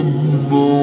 يحب